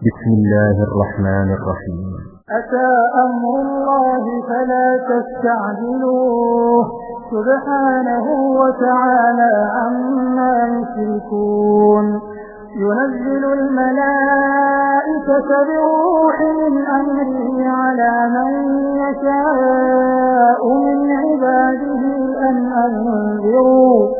بسم الله الرحمن الرحيم. أتى أمر الله فلا تستعجلوه. سبحانه وتعالى عما يشركون. ينزل الملائكة بروح من أمره على من يشاء من عباده أن أنذروا.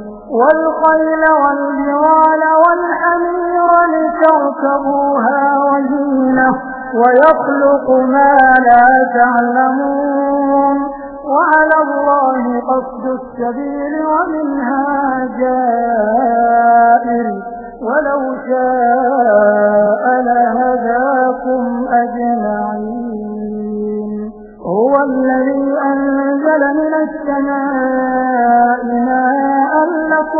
والخيل والبغال والحمير لتركبوها وزينة ويخلق ما لا تعلمون. وعلى الله قصد السبيل ومنها جائر. ولو شاء لهداكم أجمعين. هو الذي أنزل من السماء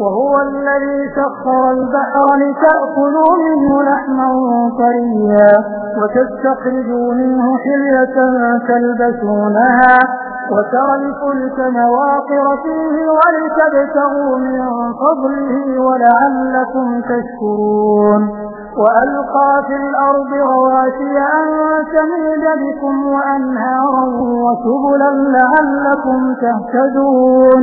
وهو الذي سخر البحر لتأكلوا منه لحما طريا وتستخرجوا منه حلية تلبسونها وترى الفلك مواقر فيه ولتبتغوا من فضله ولعلكم تشكرون. وألقى في الأرض رواسي أن تميد بكم وأنهارا وسبلا لعلكم تهتدون.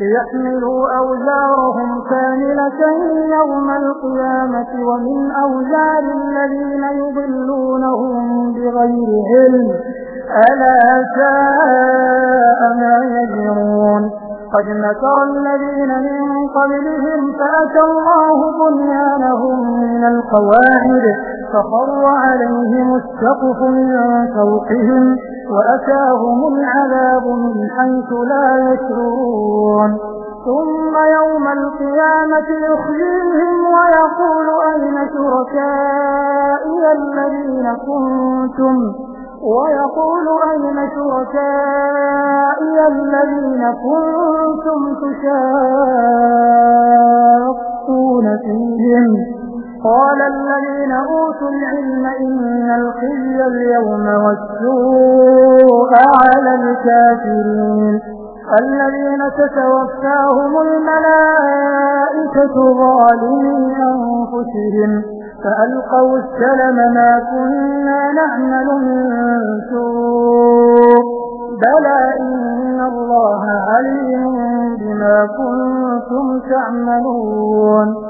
ليحملوا أوزارهم كاملة يوم القيامة ومن أوزار الذين يضلونهم بغير علم. ألا ساء ما يجرون. قد مكر الذين من قبلهم فأتى الله بنيانهم من القواعد فخر عليهم السقف من فوقهم. وأتاهم العذاب من حيث لا يشعرون. ثم يوم القيامة يخزيهم ويقول أين شركائي الذين كنتم؟ ويقول أين شركائي الذين كنتم تشاقون فيهم؟ قال الذين أوتوا العلم إن الخزي اليوم والسوء على الكافرين. الذين تتوفاهم الملائكة ظالمي أنفسهم فألقوا السلم ما كنا نعمل من سوء. بلى إن الله عليم بما كنتم تعملون.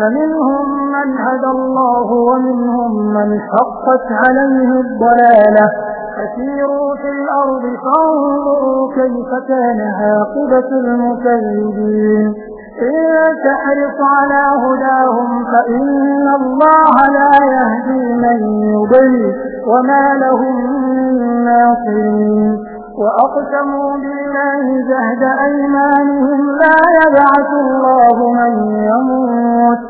فمنهم من هدى الله ومنهم من حقت عليه الضلالة. فسيروا في الأرض فانظروا كيف كان عاقبة المكذبين. إن تحرص على هداهم فإن الله لا يهدي من يضل وما لهم من ناصرين. وأقسموا بالله جهد أيمانهم لا يبعث الله من يموت.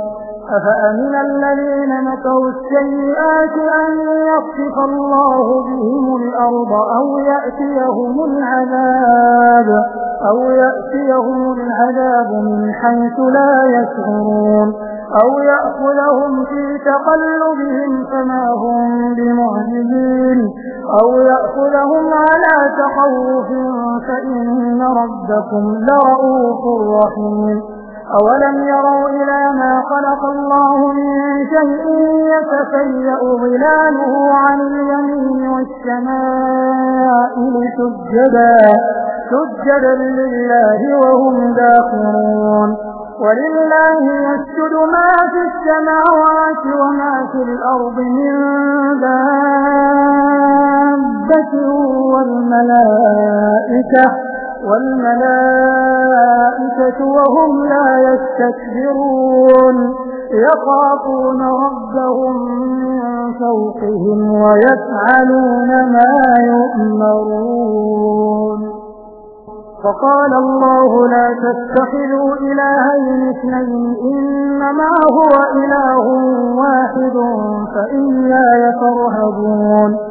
أفأمن الذين مكروا السيئات أن يخسف الله بهم الأرض أو يأتيهم العذاب أو يأتيهم العذاب من حيث لا يشعرون أو يأخذهم في تقلبهم فما هم بمعجزين أو يأخذهم على تخوف فإن ربكم لرؤوف رحيم أولم يروا إلى ما خلق الله من شيء يتفيأ ظلاله عن اليمين والشمائل سجدا سجدا لله وهم داخرون ولله يسجد ما في السماوات وما في الأرض من دابة والملائكة. والملائكة وهم لا يستكبرون. يخافون ربهم من فوقهم ويفعلون ما يؤمرون. فقال الله لا تتخذوا إلهين اثنين إنما هو إله واحد فإياي فرهبون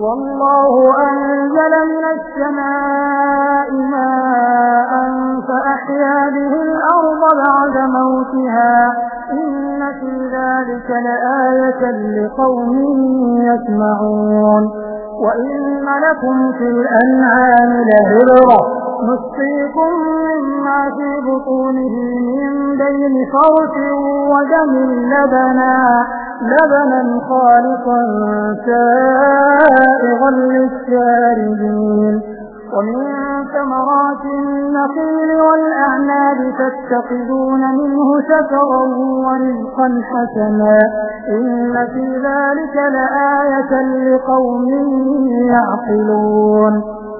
والله أنزل من السماء ماء فأحيا به الأرض بعد موتها. إن في ذلك لآية لقوم يسمعون. وإن لكم في الأنعام لهبرة نسقيكم مما في بطونه من بين فرس ودم لبنا. لبنا خالقا سائغا للشاربين. ومن ثمرات النخيل والأعناب تتخذون منه شكرا ورزقا حسنا. إن في ذلك لآية لقوم يعقلون.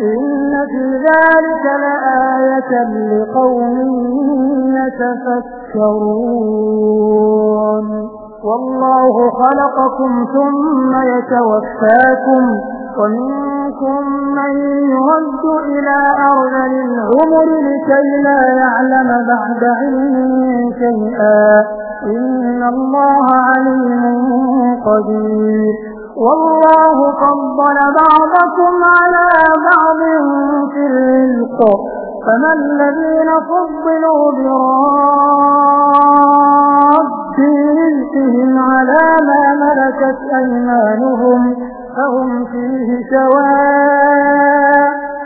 إن في ذلك لآية لقوم يتفكرون والله خلقكم ثم يتوفاكم ومنكم من يرد إلى أرذل العمر لكي لا يعلم بعد علم شيئا إن الله عليم قدير والله فضل بعضكم على بعض في الرزق. فما الذين فضلوا براد رزقهم على ما ملكت أيمانهم فهم فيه سواء.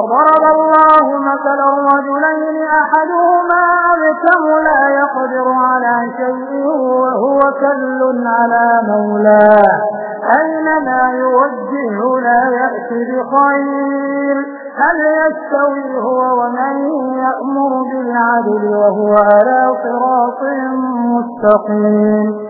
وضرب الله مثلا رجلين أحدهما أبكم لا يقدر على شيء وهو كل على مولاه. أينما يوجه لا يأتي بخير؟ هل يستوي هو ومن يأمر بالعدل وهو على صراط مستقيم؟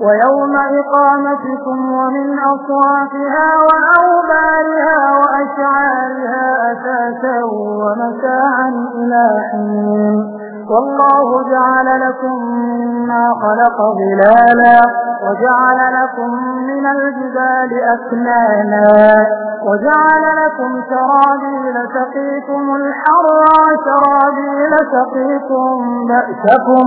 ويوم إقامتكم ومن أصوافها وأوبارها وأشعارها أساسا ومتاعا إلى حين. والله جعل لكم مما خلق ظلالا وجعل لكم من الجبال أكنانا وجعل لكم سرابيل تقيكم الحر وسرابيل تقيكم بأسكم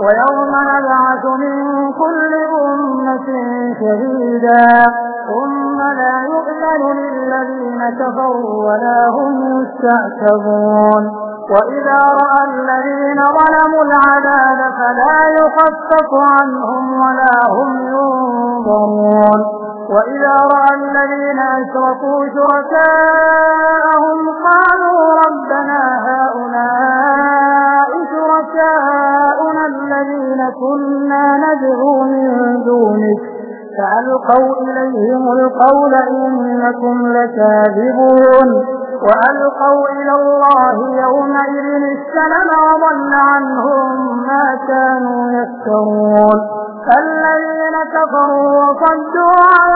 ويوم نبعث من كل أمة شهيدا ثم لا يؤمن للذين كفروا ولا هم يستعتبون. وإذا رأى الذين ظلموا العذاب فلا يخفف عنهم ولا هم ينظرون. وإذا رأى الذين أشركوا شركاءهم قالوا ربنا هؤلاء شركاؤنا الذين كنا ندعو من دونك فألقوا إليهم القول إنكم لكاذبون. وألقوا إلى الله يومئذ السلم وضل عنهم ما كانوا يفترون. الذين كفروا وصدوا عن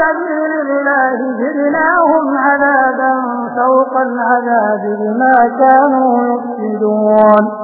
سبيل الله جرناهم عذابا فوق العذاب بما كانوا يفسدون.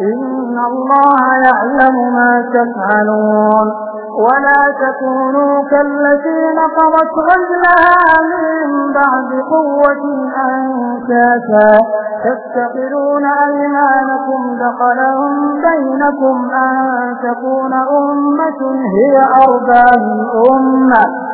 إن الله يعلم ما تفعلون. ولا تكونوا كالتي نقضت غزلها من بعد قوة أنكاسا تستقلون أيمانكم دخلا بينكم أن تكون أمة هي أربى من أمة.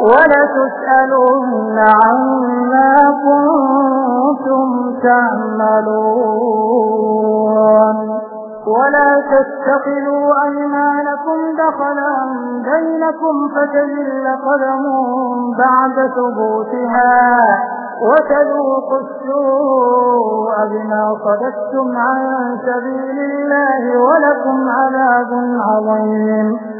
ولتسألن عما كنتم تعملون. ولا تتخذوا أيمانكم دخلا بينكم فتزل قدم بعد ثبوتها وتذوقوا السوء بما صددتم عن سبيل الله ولكم عذاب عظيم.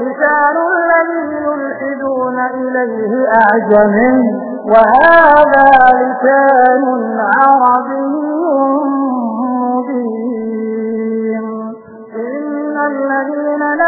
لسان الذي يلحدون إليه أعجم وهذا لسان عربي مبين. إن الذين لا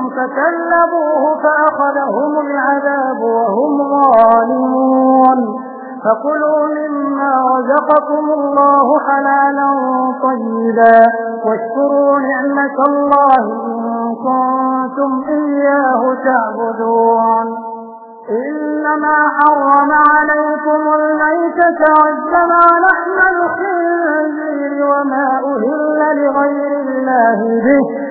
فكلبوه فأخذهم العذاب وهم ظالمون. فكلوا مما رزقكم الله حلالا طيبا. واشكروا نعمة الله إن كنتم إياه تعبدون. إنما حرم عليكم الميتة والدم ولحم الخنزير وما أهل لغير الله به.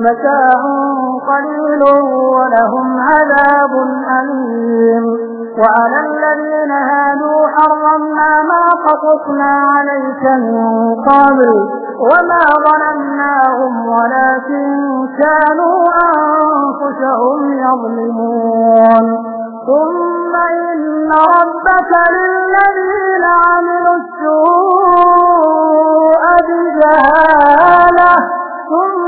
متاع قليل ولهم عذاب أليم. وعلى الذين هادوا حرمنا ما قصصنا عليك من قبل وما ظلمناهم ولكن كانوا أنفسهم يظلمون. ثم إن ربك للذين عملوا السوء بجهالة. ثم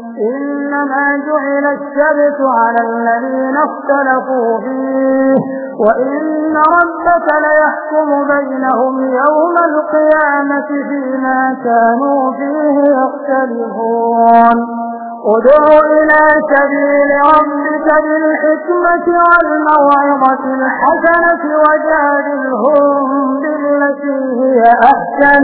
إنما جعل السبت على الذين اختلفوا فيه وإن ربك ليحكم بينهم يوم القيامة فيما كانوا فيه يختلفون. ادع إلى سبيل ربك بالحكمة والموعظة الحسنة وجادلهم بالتي هي أحسن.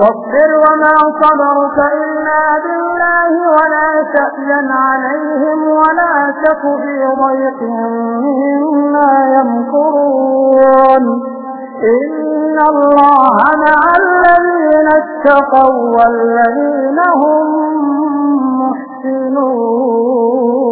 واصبر وما صبرك إلا بالله ولا تأذن عليهم ولا تك في ضيق مما يمكرون. إن الله مع الذين اتقوا والذين هم محسنون.